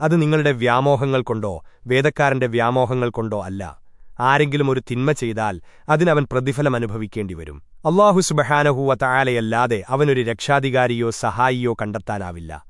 അത് നിങ്ങളുടെ വ്യാമോഹങ്ങൾ കൊണ്ടോ വേദക്കാരന്റെ വ്യാമോഹങ്ങൾ കൊണ്ടോ അല്ല. ആരെങ്കിലും ഒരു തിന്മ ചെയ്താൽ അതിനവൻ പ്രതിഫലം അനുഭവിക്കേണ്ടിവരും അള്ളാഹു സുബഹാനഹൂവ തായാലയല്ലാതെ അവനൊരു രക്ഷാധികാരിയോ സഹായിയോ കണ്ടെത്താനാവില്ല.